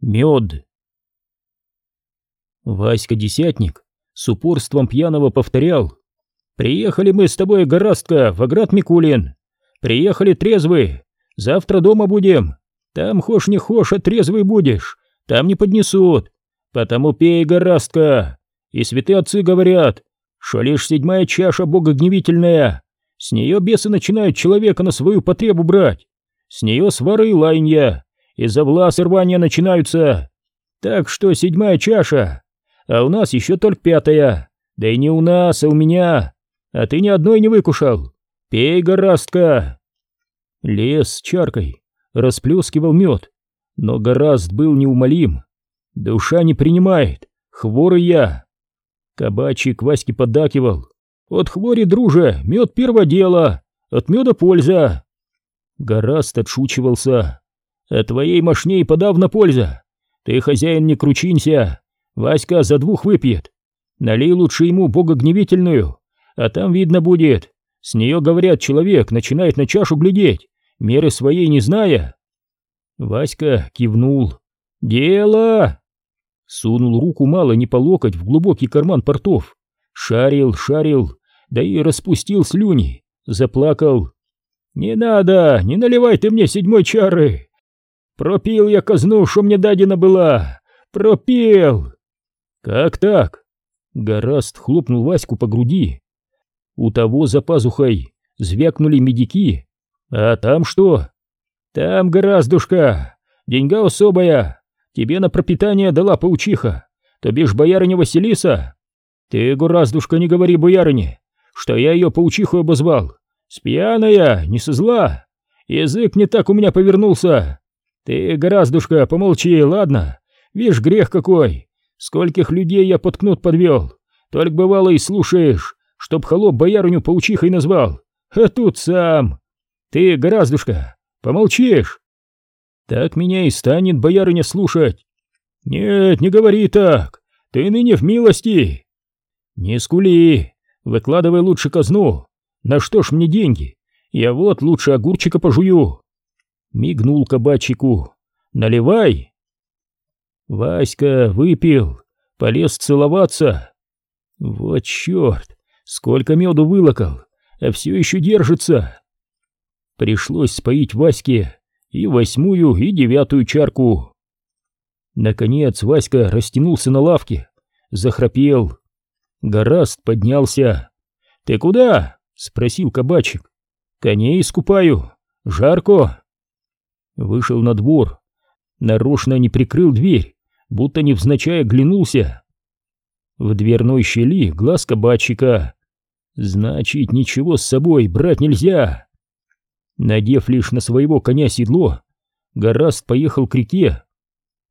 Мед. Васька Десятник с упорством пьяного повторял. «Приехали мы с тобой, горастка, в Аград Микулин. Приехали трезвые. Завтра дома будем. Там хошь не хошь, а трезвый будешь. Там не поднесут. Потому пей, горастка. И святые отцы говорят, что лишь седьмая чаша богогневительная. С нее бесы начинают человека на свою потребу брать. С нее свары и лайнья. Из-за влас и рвания начинаются. Так что седьмая чаша. А у нас еще только пятая. Да и не у нас, а у меня. А ты ни одной не выкушал. Пей, горастка. Лес с чаркой расплескивал мед, но гораст был неумолим. Душа не принимает, хворый я. Кабачик Ваське поддакивал. От хвори, друже, мед первое дело, от меда польза. Гораст отшучивался. От твоей мошней подавно польза. Ты, хозяин, не кручинься. Васька за двух выпьет. Налей лучше ему богогневительную, а там видно будет. С нее, говорят, человек начинает на чашу глядеть, меры своей не зная. Васька кивнул. «Дело!» Сунул руку мало не по локоть в глубокий карман портов. Шарил, шарил, да и распустил слюни. Заплакал. «Не надо, не наливай ты мне седьмой чары! Пропил я казну, что мне дадена была! Пропил!» «Как так?» Гораст хлопнул Ваську по груди. У того за пазухой звякнули медики. «А там что?» «Там, гораздушка, деньга особая, тебе на пропитание дала паучиха, то бишь боярыня Василиса. Ты, гораздушка, не говори боярыне, что я ее паучиху обозвал. Спьяная, не со зла. Язык не так у меня повернулся. Ты, гораздушка, помолчи, ладно? Вишь, грех какой. Скольких людей я под кнут подвел. Только бывало и слушаешь, чтоб холоп боярыню паучихой назвал. А тут сам. Ты, гораздушка, помолчишь? Так меня и станет боярыня слушать. Нет, не говори так. Ты ныне в милости. Не скули. Выкладывай лучше казну. На что ж мне деньги? Я вот лучше огурчика пожую. Мигнул кабачику. Наливай. Васька выпил, полез целоваться. Вот черт, сколько меду вылокал, а все еще держится. Пришлось споить Ваське и восьмую, и девятую чарку. Наконец Васька растянулся на лавке, захрапел. Гораст поднялся. «Ты куда?» — спросил кабачик. «Коней искупаю. Жарко». Вышел на двор. Нарочно не прикрыл дверь, будто невзначай оглянулся. В дверной щели глаз кабачика. Значит, ничего с собой брать нельзя. Надев лишь на своего коня седло, Гораст поехал к реке,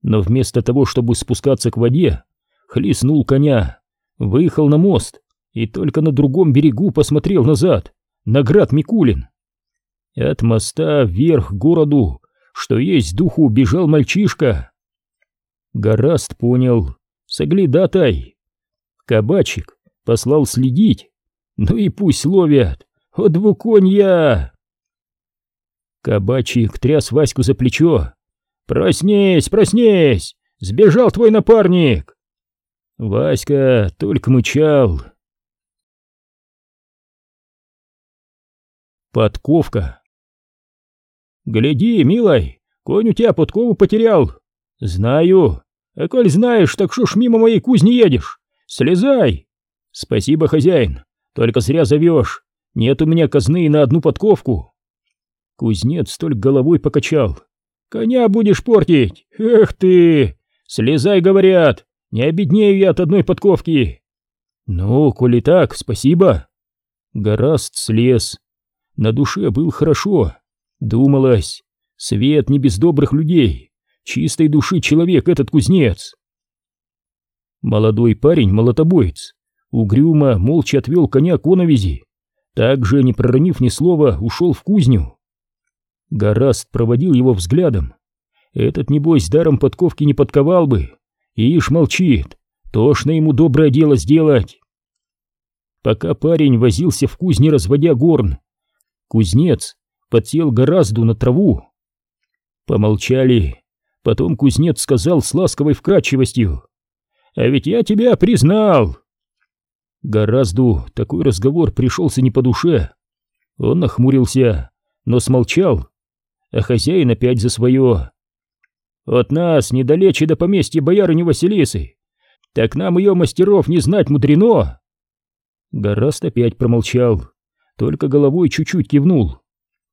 но вместо того, чтобы спускаться к воде, хлестнул коня, выехал на мост и только на другом берегу посмотрел назад, на град Микулин. От моста вверх к городу, что есть духу, бежал мальчишка. Гораст понял, соглядатай. Кабачик послал следить, ну и пусть ловят, от двуконья. Кабачик тряс Ваську за плечо. «Проснись, проснись! Сбежал твой напарник!» Васька только мычал. Подковка. «Гляди, милой, конь у тебя подкову потерял!» «Знаю. А коль знаешь, так шо ж мимо моей кузни едешь? Слезай!» «Спасибо, хозяин, только зря зовешь. Нет у меня казны на одну подковку». Кузнец только головой покачал. «Коня будешь портить! Эх ты! Слезай, говорят! Не обеднею я от одной подковки!» «Ну, коли так, спасибо!» Гораст слез. На душе был хорошо. Думалось, свет не без добрых людей. Чистой души человек этот кузнец. Молодой парень, молотобоец, угрюмо, молча отвел коня к оновизи. Также, не проронив ни слова, ушел в кузню. Гораст проводил его взглядом. Этот, небось, даром подковки не подковал бы. Ишь молчит, тошно ему доброе дело сделать. Пока парень возился в кузне, разводя горн, кузнец подсел гораздо на траву. Помолчали, Потом кузнец сказал с ласковой вкрадчивостью. «А ведь я тебя признал!» Гораздо такой разговор пришелся не по душе. Он нахмурился, но смолчал, а хозяин опять за свое. «От нас недалече до поместья боярыни Василисы, так нам ее мастеров не знать мудрено!» Гораст опять промолчал, только головой чуть-чуть кивнул.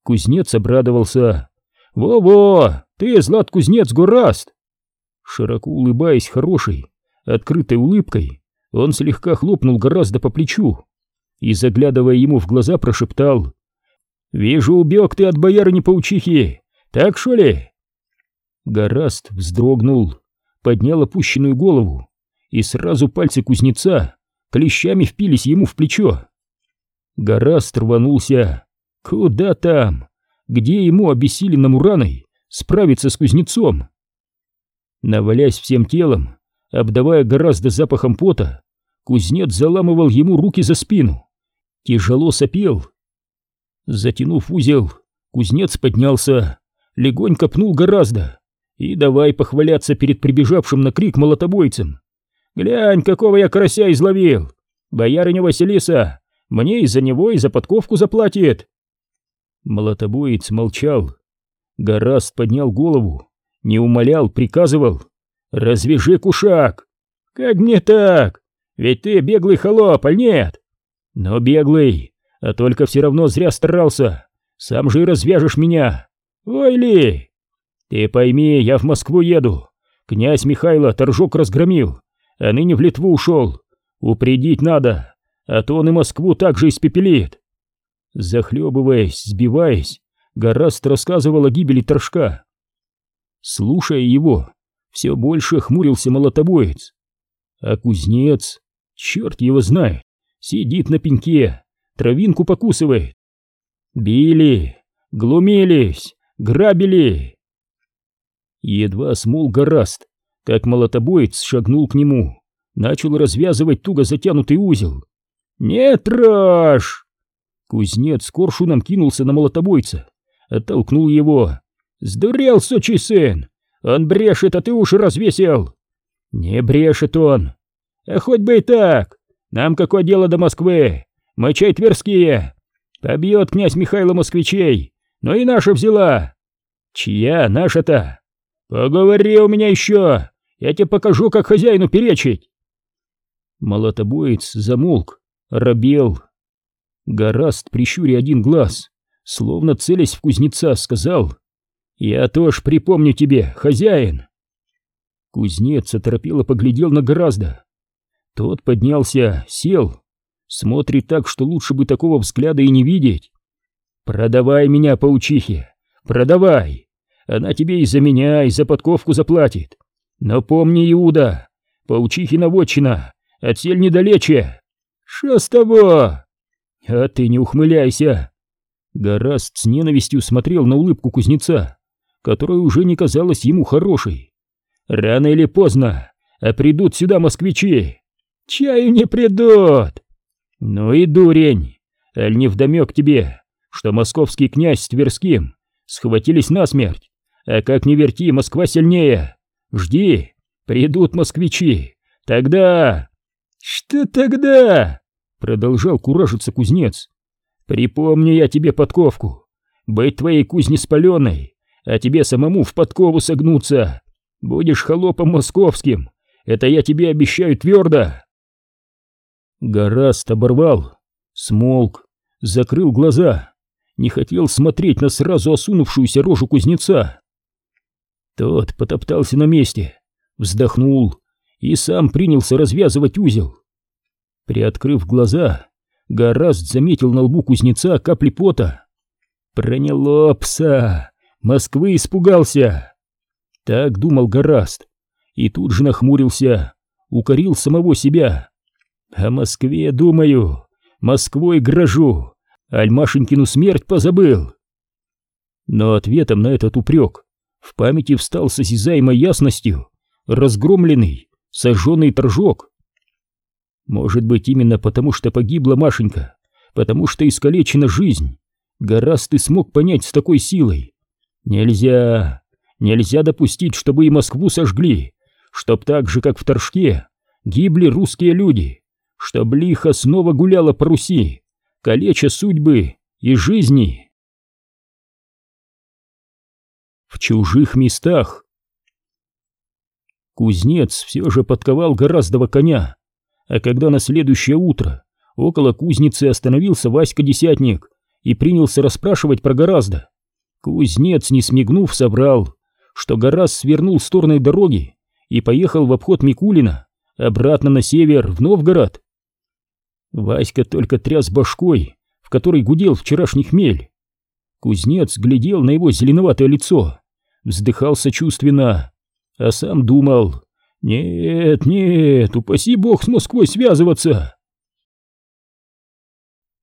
Кузнец обрадовался. «Во-во! Ты, Злат кузнец Гораст!» Широко улыбаясь хорошей, открытой улыбкой, он слегка хлопнул гораздо по плечу и, заглядывая ему в глаза, прошептал «Вижу, убег ты от боярыни-паучихи, так что ли?» Гораст вздрогнул, поднял опущенную голову, и сразу пальцы кузнеца клещами впились ему в плечо. Гораст рванулся. Куда там? Где ему, обессиленному раной, справиться с кузнецом? Навалясь всем телом, обдавая гораздо запахом пота, кузнец заламывал ему руки за спину, тяжело сопел. Затянув узел, кузнец поднялся, легонько пнул гораздо и давай похваляться перед прибежавшим на крик молотобойцем. «Глянь, какого я карася изловил! Боярыня Василиса мне из-за него и за подковку заплатит!» Молотобоец молчал. Гораст поднял голову, не умолял, приказывал. «Развяжи кушак!» «Как мне так? Ведь ты беглый холоп, а нет?» «Но беглый, а только все равно зря старался. Сам же и развяжешь меня. Ой ли!» «Ты пойми, я в Москву еду. Князь Михайло торжок разгромил, а ныне в Литву ушел. Упредить надо, а то он и Москву также испепелит». Захлебываясь, сбиваясь, Гораст рассказывал о гибели торжка. Слушая его, все больше хмурился молотобоец. А кузнец, черт его знает, сидит на пеньке, травинку покусывает. Били, глумились, грабили. Едва смол гораст, как молотобоец шагнул к нему, начал развязывать туго затянутый узел. «Не трожь!» Кузнец коршуном кинулся на молотобойца, оттолкнул его. «Сдурел, сучий сын! Он брешет, а ты уши развесил. Не брешет он. А хоть бы и так. Нам какое дело до Москвы? Мы чай тверские. Побьет князь Михайло москвичей. Но и наша взяла. Чья наша-то? Поговори у меня еще. Я тебе покажу, как хозяину перечить. Молотобоец замолк, робел. Гораст, прищуря один глаз, словно целясь в кузнеца, сказал «Я тоже припомню тебе, хозяин!» Кузнец оторопело поглядел на гораздо. Тот поднялся, сел, смотрит так, что лучше бы такого взгляда и не видеть. «Продавай меня, паучихе, продавай! Она тебе и за меня, и за подковку заплатит. Но помни, Иуда, паучихина вотчина, отсель недалече. Шо с того?» «А ты не ухмыляйся!» Гораст с ненавистью смотрел на улыбку кузнеца которая уже не казалась ему хорошей. Рано или поздно, а придут сюда москвичи. Чаю не придут. Ну и дурень, аль не вдомек тебе, что московский князь с Тверским схватились насмерть, а как ни верти, Москва сильнее. Жди, придут москвичи, тогда... Что тогда? Продолжал куражиться кузнец. Припомни я тебе подковку, быть твоей кузни спаленной, а тебе самому в подкову согнуться. Будешь холопом московским, это я тебе обещаю твердо. Гораст оборвал, смолк, закрыл глаза, не хотел смотреть на сразу осунувшуюся рожу кузнеца. Тот потоптался на месте, вздохнул и сам принялся развязывать узел. Приоткрыв глаза, Гораст заметил на лбу кузнеца капли пота. Проняло пса! Москвы испугался. Так думал Гораст. И тут же нахмурился, укорил самого себя. О Москве думаю, Москвой грожу, Альмашенькину смерть позабыл. Но ответом на этот упрек в памяти встал с осязаемой ясностью разгромленный, сожженный торжок. Может быть, именно потому, что погибла Машенька, потому что искалечена жизнь, Гораст и смог понять с такой силой, Нельзя, Нельзя допустить, чтобы и Москву сожгли, чтоб так же, как в Торжке, гибли русские люди, чтоб лихо снова гуляла по Руси, калеча судьбы и жизни. В чужих местах. Кузнец все же подковал гораздо коня, а когда на следующее утро около кузницы остановился Васька-десятник и принялся расспрашивать про гораздо, кузнец, не смигнув, собрал, что Гораз свернул с стороны дороги и поехал в обход Микулина обратно на север, в Новгород. Васька только тряс башкой, в которой гудел вчерашний хмель. Кузнец глядел на его зеленоватое лицо, вздыхал сочувственно, а сам думал, «Нет, нет, упаси бог с Москвой связываться!»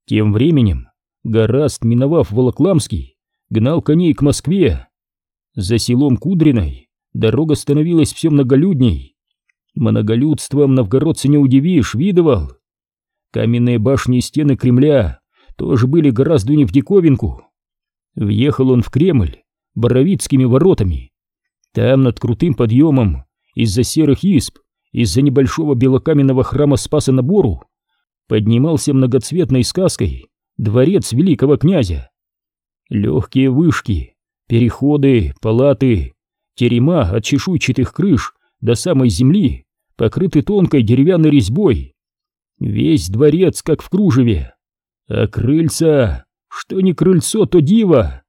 Тем временем Гораст, миновав Волокламский, гнал коней к Москве. За селом Кудриной дорога становилась все многолюдней. Многолюдством новгородца не удивишь, видывал. Каменные башни и стены Кремля тоже были гораздо не в диковинку. Въехал он в Кремль Боровицкими воротами. Там над крутым подъемом из-за серых исп, из-за небольшого белокаменного храма Спаса на Бору поднимался многоцветной сказкой дворец великого князя. Легкие вышки, переходы, палаты, терема от чешуйчатых крыш до самой земли покрыты тонкой деревянной резьбой. Весь дворец как в кружеве. А крыльца, что не крыльцо, то диво.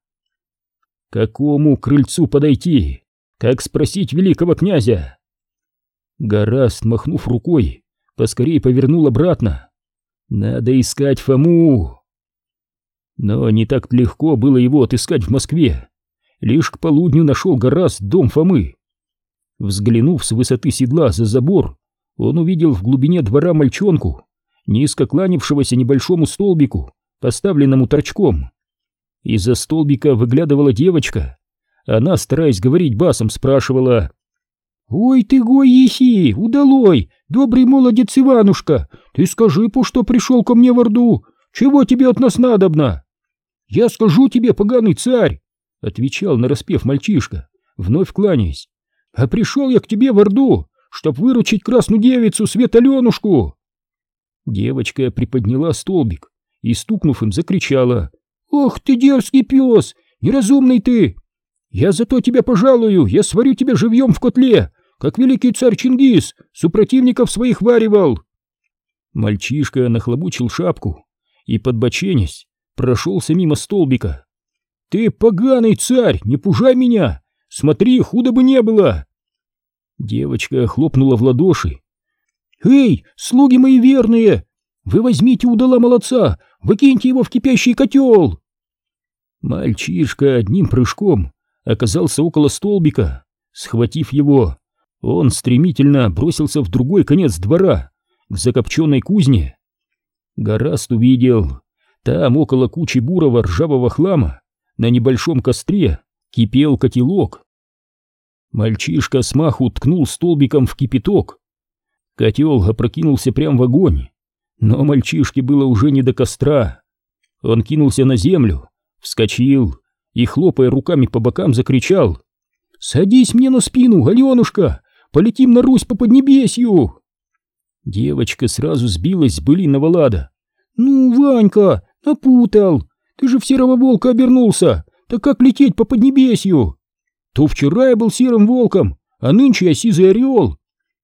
Какому крыльцу подойти? Как спросить великого князя? Гораст, махнув рукой, поскорей повернул обратно. Надо искать Фому. Но не так легко было его отыскать в Москве. Лишь к полудню нашел Гораст дом Фомы. Взглянув с высоты седла за забор, он увидел в глубине двора мальчонку, низко кланявшегося небольшому столбику, поставленному торчком. Из-за столбика выглядывала девочка. Она, стараясь говорить басом, спрашивала «Ой ты, гой еси, удалой, добрый молодец Иванушка, ты скажи, по что пришел ко мне в Орду, чего тебе от нас надобно?» «Я скажу тебе, поганый царь!» — отвечал нараспев мальчишка, вновь кланяясь. «А пришел я к тебе в Орду, чтоб выручить красную девицу Светоленушку!» Девочка приподняла столбик и, стукнув им, закричала. «Ох ты, дерзкий пес! Неразумный ты! Я зато тебя пожалую, я сварю тебя живьем в котле, как великий царь Чингис супротивников своих варивал!» Мальчишка нахлобучил шапку и, подбоченясь, прошелся мимо столбика. «Ты поганый царь, не пужай меня! Смотри, худо бы не было!» Девочка хлопнула в ладоши. «Эй, слуги мои верные! Вы возьмите удала молодца, выкиньте его в кипящий котел!» Мальчишка одним прыжком оказался около столбика. Схватив его, он стремительно бросился в другой конец двора, к закопченной кузне. Гораст увидел, там около кучи бурого ржавого хлама на небольшом костре кипел котелок. Мальчишка смаху ткнул столбиком в кипяток. Котел опрокинулся прямо в огонь, но мальчишке было уже не до костра. Он кинулся на землю, вскочил и, хлопая руками по бокам, закричал «Садись мне на спину, Аленушка! Полетим на Русь по Поднебесью!» Девочка сразу сбилась с былиного лада. «Ну, Ванька, напутал! Ты же в серого волка обернулся! Так как лететь по Поднебесью?» То вчера я был серым волком, а нынче я сизый орел.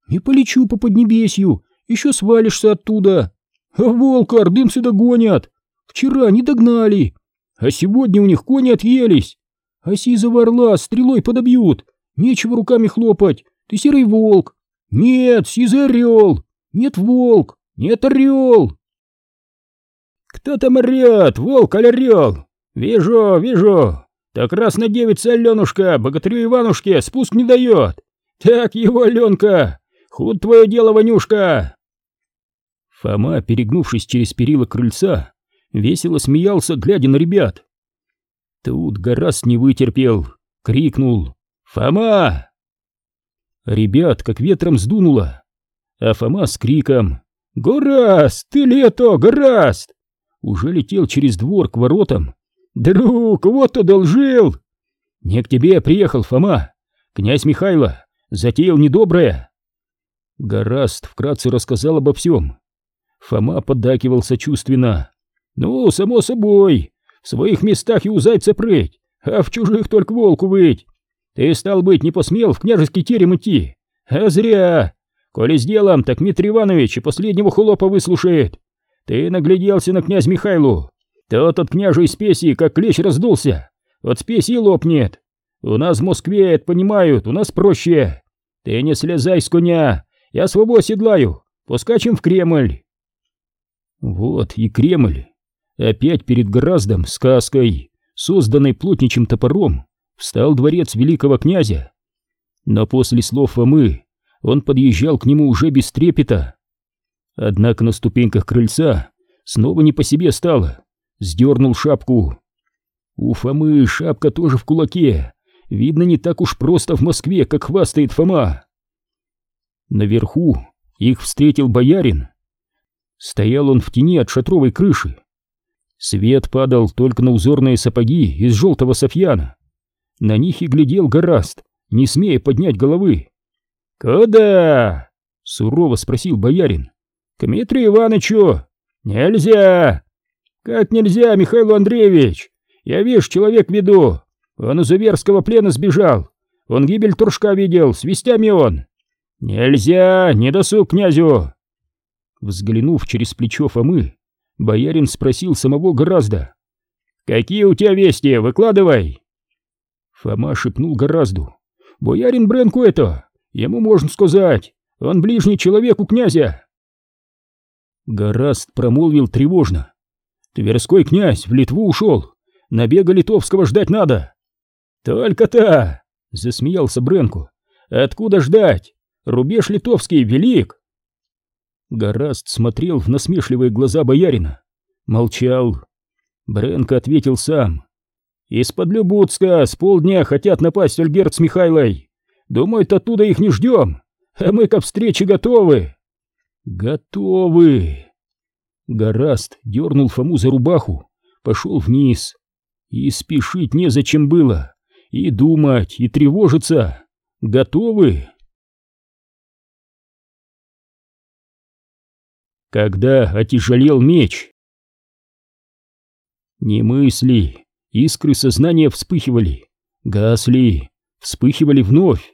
Не полечу по Поднебесью, еще свалишься оттуда. А волка ордынцы догонят. Вчера не догнали, а сегодня у них кони отъелись. А сизого орла стрелой подобьют. Нечего руками хлопать. Ты серый волк. Нет, сизый орел. Нет, волк. Нет, орел. Кто там орет, волк или орел? Вижу, вижу. Так раз на девица Аленушка богатырю Иванушке спуск не дает. Так его, Аленка, худ твое дело, Ванюшка. Фома, перегнувшись через перила крыльца, весело смеялся, глядя на ребят. Тут Горас не вытерпел, крикнул «Фома!». Ребят как ветром сдунуло, а Фома с криком «Гораст, ты лето, Гораст!» уже летел через двор к воротам, «Друг, вот одолжил!» Не к тебе приехал, Фома. Князь Михайло затеял недоброе. Гораст вкратце рассказал обо всем. Фома поддакивал сочувственно. Ну, само собой, в своих местах и у зайца прыть, а в чужих только волку выть. Ты, стал быть, не посмел в княжеский терем идти, а зря. Коли с делом, так Дмитрий Иванович и последнего хулопа выслушает. Ты нагляделся на князь Михайлу. Тот от княжей спеси, как клещ раздулся. От спеси лопнет. У нас в Москве это понимают, у нас проще. Ты не слезай с коня, я свобо оседлаю, поскачем в Кремль. Вот и Кремль. Опять перед Гораздом сказкой, созданной плотничим топором, встал дворец великого князя. Но после слов Фомы он подъезжал к нему уже без трепета. Однако на ступеньках крыльца снова не по себе стало. Сдернул шапку. У Фомы шапка тоже в кулаке. Видно, не так уж просто в Москве, как хвастает Фома. Наверху их встретил боярин. Стоял он в тени от шатровой крыши. Свет падал только на узорные сапоги из желтого софьяна. На них и глядел гораст, не смея поднять головы. «Куда?» — сурово спросил боярин. «К Митрию Ивановичу! Нельзя!» «Как нельзя, Михаил Андреевич? Я, вижу, человек веду. Он из Уверского плена сбежал. Он гибель Туршка видел, с вестями он. Нельзя, не досуг князю!» Взглянув через плечо Фомы, боярин спросил самого Гораздо. «Какие у тебя вести? Выкладывай!» Фома шепнул Горазду. «Боярин Бренку это! Ему можно сказать! Он ближний человек у князя!» Гораст промолвил тревожно. «Тверской князь в Литву ушел! Набега литовского ждать надо!» «Только-то!» — засмеялся Бренку. «Откуда ждать? Рубеж литовский велик!» Гораст смотрел в насмешливые глаза боярина. Молчал. Бренко ответил сам. «Из-под Любутска с полдня хотят напасть Ольгерт с Михайлой. Думают, оттуда их не ждем, а мы ко встрече готовы». «Готовы!» Гораст дернул Фому за рубаху, пошел вниз. И спешить незачем было, и думать, и тревожиться. Готовы? Когда отяжелел меч. Не мысли, искры сознания вспыхивали, гасли, вспыхивали вновь.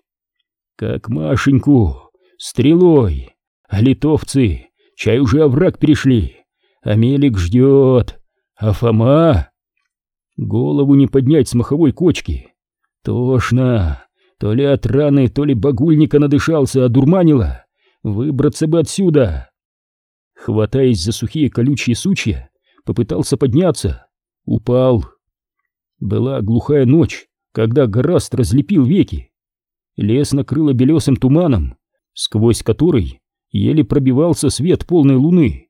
Как Машеньку, стрелой, а литовцы, чай уже овраг перешли, а Мелик ждет, а Фома... Голову не поднять с маховой кочки. Тошно, то ли от раны, то ли багульника надышался, одурманило. Выбраться бы отсюда. Хватаясь за сухие колючие сучья, попытался подняться. Упал. Была глухая ночь, когда Гораст разлепил веки. Лес накрыло белесым туманом, сквозь который еле пробивался свет полной луны.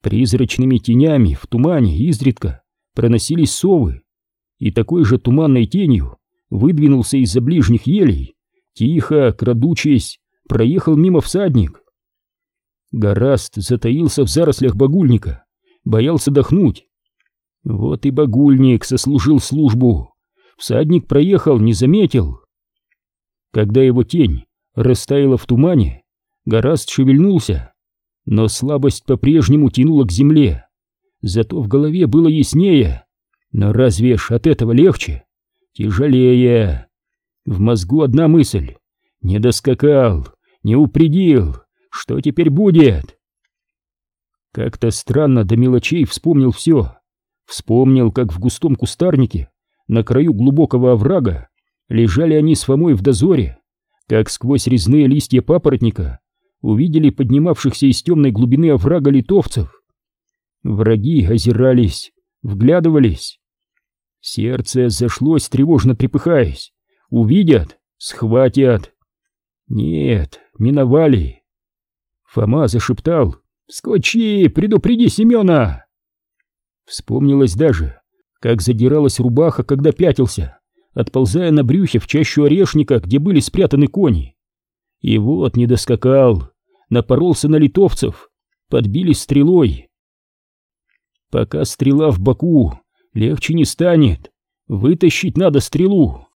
Призрачными тенями в тумане изредка проносились совы, и такой же туманной тенью выдвинулся из-за ближних елей, тихо, крадучись, проехал мимо всадник. Гораст затаился в зарослях багульника, боялся дохнуть. Вот и багульник сослужил службу. Всадник проехал, не заметил. Когда его тень растаяла в тумане, Гораст шевельнулся, но слабость по-прежнему тянула к земле. Зато в голове было яснее. Но разве ж от этого легче? Тяжелее. В мозгу одна мысль. Не доскакал, не упредил, что теперь будет? Как-то странно до мелочей вспомнил все. Вспомнил, как в густом кустарнике, на краю глубокого оврага, лежали они с Фомой в дозоре, как сквозь резные листья папоротника увидели поднимавшихся из темной глубины оврага литовцев. Враги озирались, вглядывались. Сердце зашлось, тревожно трепыхаясь. Увидят, схватят. Нет, миновали. Фома зашептал «Скочи, предупреди Семена!» Вспомнилось даже, как задиралась рубаха, когда пятился, отползая на брюхе в чащу орешника, где были спрятаны кони. И вот не доскакал, напоролся на литовцев, подбили стрелой. Пока стрела в боку, легче не станет, вытащить надо стрелу.